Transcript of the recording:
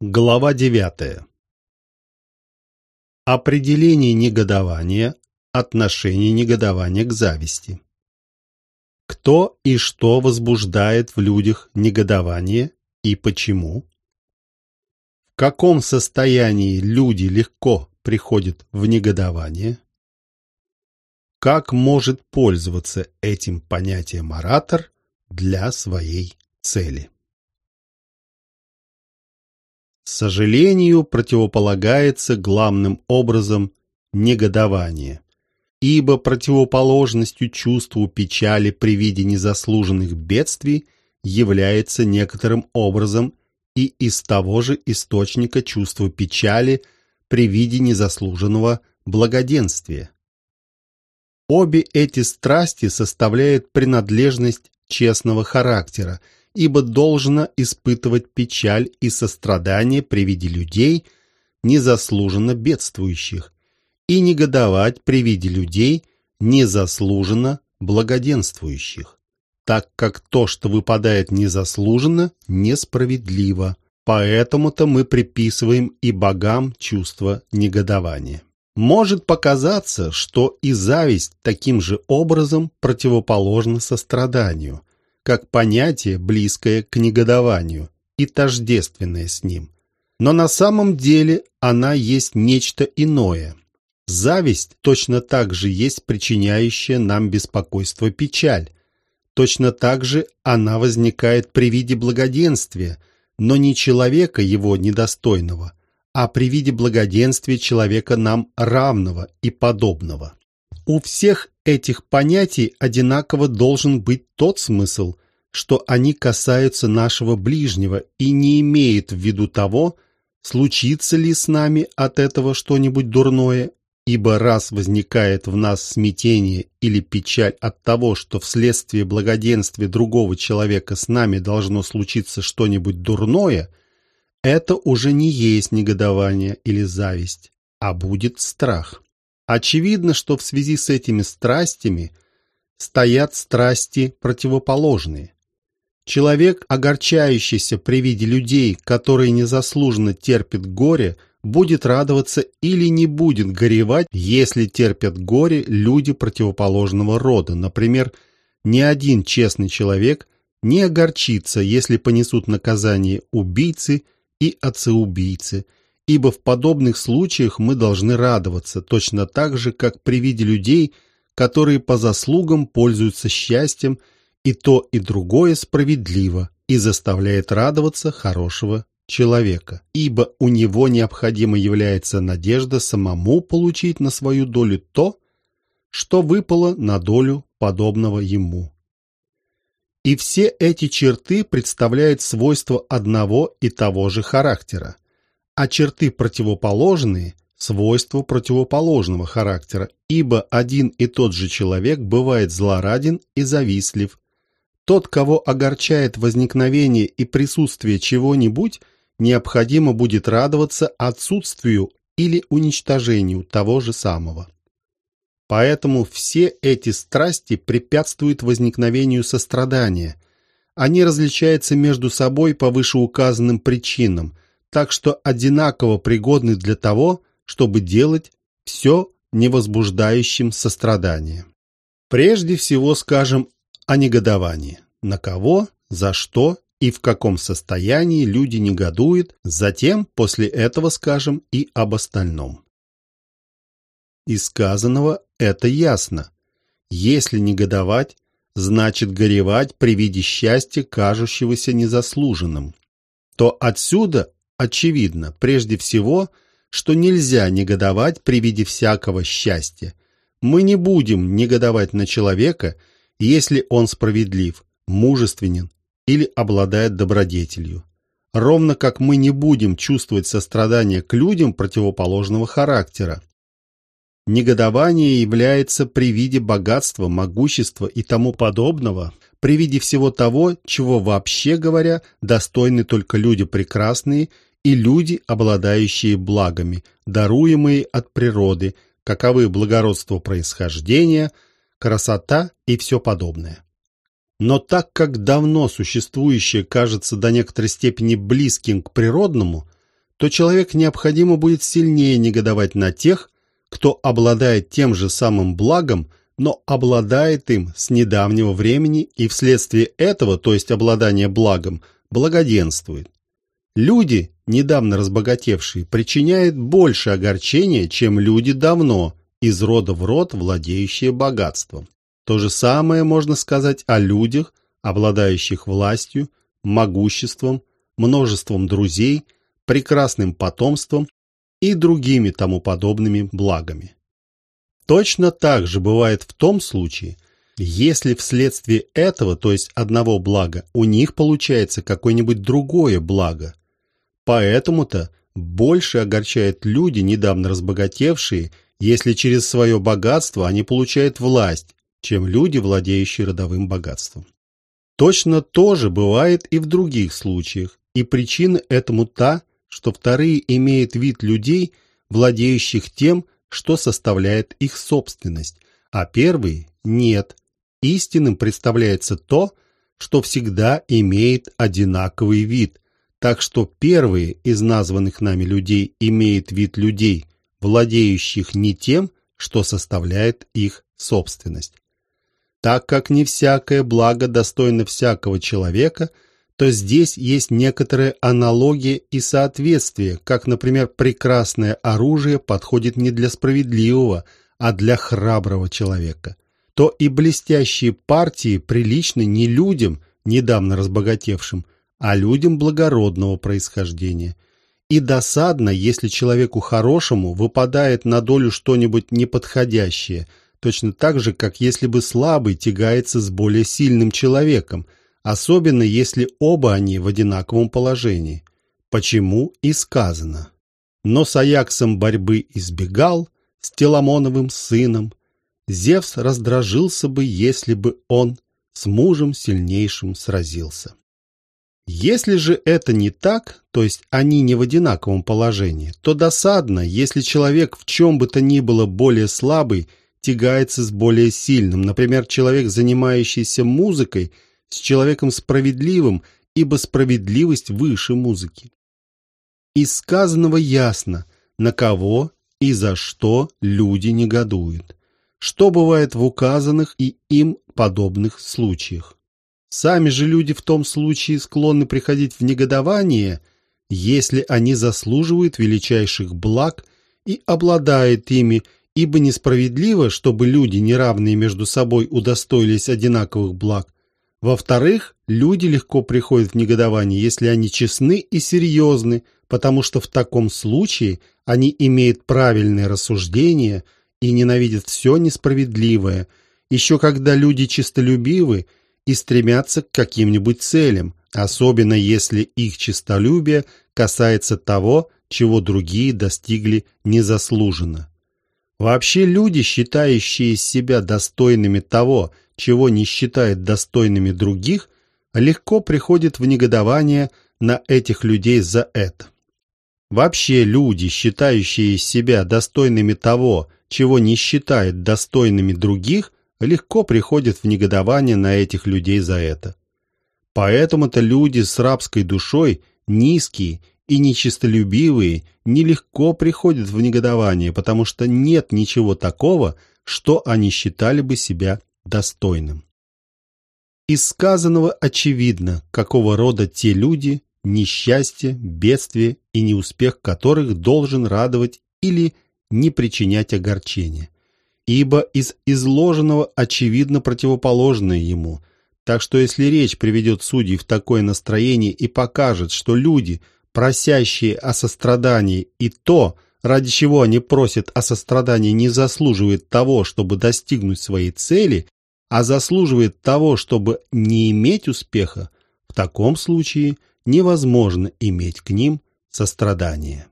Глава 9. Определение негодования, отношение негодования к зависти. Кто и что возбуждает в людях негодование и почему? В каком состоянии люди легко приходят в негодование? Как может пользоваться этим понятием оратор для своей цели? Сожалению противополагается главным образом негодование, ибо противоположностью чувству печали при виде незаслуженных бедствий является некоторым образом и из того же источника чувства печали при виде незаслуженного благоденствия. Обе эти страсти составляют принадлежность честного характера – ибо должно испытывать печаль и сострадание при виде людей, незаслуженно бедствующих, и негодовать при виде людей, незаслуженно благоденствующих, так как то, что выпадает незаслуженно, несправедливо. Поэтому-то мы приписываем и богам чувство негодования. Может показаться, что и зависть таким же образом противоположна состраданию, как понятие, близкое к негодованию и тождественное с ним. Но на самом деле она есть нечто иное. Зависть точно так же есть причиняющая нам беспокойство печаль. Точно так же она возникает при виде благоденствия, но не человека его недостойного, а при виде благоденствия человека нам равного и подобного. У всех этих понятий одинаково должен быть тот смысл, что они касаются нашего ближнего и не имеют в виду того, случится ли с нами от этого что-нибудь дурное, ибо раз возникает в нас смятение или печаль от того, что вследствие благоденствия другого человека с нами должно случиться что-нибудь дурное, это уже не есть негодование или зависть, а будет страх. Очевидно, что в связи с этими страстями стоят страсти противоположные. Человек, огорчающийся при виде людей, которые незаслуженно терпят горе, будет радоваться или не будет горевать, если терпят горе люди противоположного рода. Например, ни один честный человек не огорчится, если понесут наказание убийцы и отцы-убийцы – ибо в подобных случаях мы должны радоваться, точно так же, как при виде людей, которые по заслугам пользуются счастьем, и то и другое справедливо и заставляет радоваться хорошего человека, ибо у него необходимо является надежда самому получить на свою долю то, что выпало на долю подобного ему. И все эти черты представляют свойства одного и того же характера – а черты противоположные – свойства противоположного характера, ибо один и тот же человек бывает злораден и завистлив. Тот, кого огорчает возникновение и присутствие чего-нибудь, необходимо будет радоваться отсутствию или уничтожению того же самого. Поэтому все эти страсти препятствуют возникновению сострадания. Они различаются между собой по вышеуказанным причинам – так что одинаково пригодны для того, чтобы делать все невозбуждающим сострадание. Прежде всего скажем о негодовании. На кого, за что и в каком состоянии люди негодуют, затем после этого скажем и об остальном. Из сказанного это ясно. Если негодовать, значит горевать при виде счастья, кажущегося незаслуженным, то отсюда Очевидно, прежде всего, что нельзя негодовать при виде всякого счастья. Мы не будем негодовать на человека, если он справедлив, мужественен или обладает добродетелью. Ровно как мы не будем чувствовать сострадание к людям противоположного характера. Негодование является при виде богатства, могущества и тому подобного, при виде всего того, чего вообще говоря, достойны только люди прекрасные и люди, обладающие благами, даруемые от природы, каковы благородство происхождения, красота и все подобное. Но так как давно существующее кажется до некоторой степени близким к природному, то человек необходимо будет сильнее негодовать на тех, кто обладает тем же самым благом, но обладает им с недавнего времени и вследствие этого, то есть обладания благом, благоденствует. Люди, недавно разбогатевшие, причиняют больше огорчения, чем люди давно, из рода в род владеющие богатством. То же самое можно сказать о людях, обладающих властью, могуществом, множеством друзей, прекрасным потомством и другими тому подобными благами. Точно так же бывает в том случае, если вследствие этого, то есть одного блага, у них получается какое-нибудь другое благо. Поэтому-то больше огорчает люди, недавно разбогатевшие, если через свое богатство они получают власть, чем люди, владеющие родовым богатством. Точно то же бывает и в других случаях, и причина этому та, что вторые имеют вид людей, владеющих тем, что составляет их собственность, а первые – нет. Истинным представляется то, что всегда имеет одинаковый вид, так что первые из названных нами людей имеют вид людей, владеющих не тем, что составляет их собственность. Так как не всякое благо достойно всякого человека, то здесь есть некоторые аналогии и соответствия, как, например, прекрасное оружие подходит не для справедливого, а для храброго человека, то и блестящие партии приличны не людям, недавно разбогатевшим, а людям благородного происхождения. И досадно, если человеку хорошему выпадает на долю что-нибудь неподходящее – точно так же, как если бы слабый тягается с более сильным человеком, особенно если оба они в одинаковом положении. Почему и сказано. Но с Аяксом борьбы избегал, с Теламоновым сыном. Зевс раздражился бы, если бы он с мужем сильнейшим сразился. Если же это не так, то есть они не в одинаковом положении, то досадно, если человек в чем бы то ни было более слабый тягается с более сильным, например, человек, занимающийся музыкой, с человеком справедливым, ибо справедливость выше музыки. Из сказанного ясно, на кого и за что люди негодуют, что бывает в указанных и им подобных случаях. Сами же люди в том случае склонны приходить в негодование, если они заслуживают величайших благ и обладают ими, ибо несправедливо, чтобы люди, неравные между собой, удостоились одинаковых благ. Во-вторых, люди легко приходят в негодование, если они честны и серьезны, потому что в таком случае они имеют правильное рассуждение и ненавидят все несправедливое, еще когда люди честолюбивы и стремятся к каким-нибудь целям, особенно если их честолюбие касается того, чего другие достигли незаслуженно. Вообще люди, считающие себя достойными того, чего не считают достойными других, легко приходят в негодование на этих людей за это. Вообще люди, считающие себя достойными того, чего не считают достойными других, легко приходят в негодование на этих людей за это. Поэтому-то люди с рабской душой, низкие и нечистолюбивые нелегко приходят в негодование, потому что нет ничего такого, что они считали бы себя достойным. Из сказанного очевидно, какого рода те люди, несчастье, бедствие и неуспех которых должен радовать или не причинять огорчения. Ибо из изложенного очевидно противоположное ему, так что если речь приведет судей в такое настроение и покажет, что люди – просящие о сострадании, и то, ради чего они просят о сострадании, не заслуживает того, чтобы достигнуть своей цели, а заслуживает того, чтобы не иметь успеха, в таком случае невозможно иметь к ним сострадание.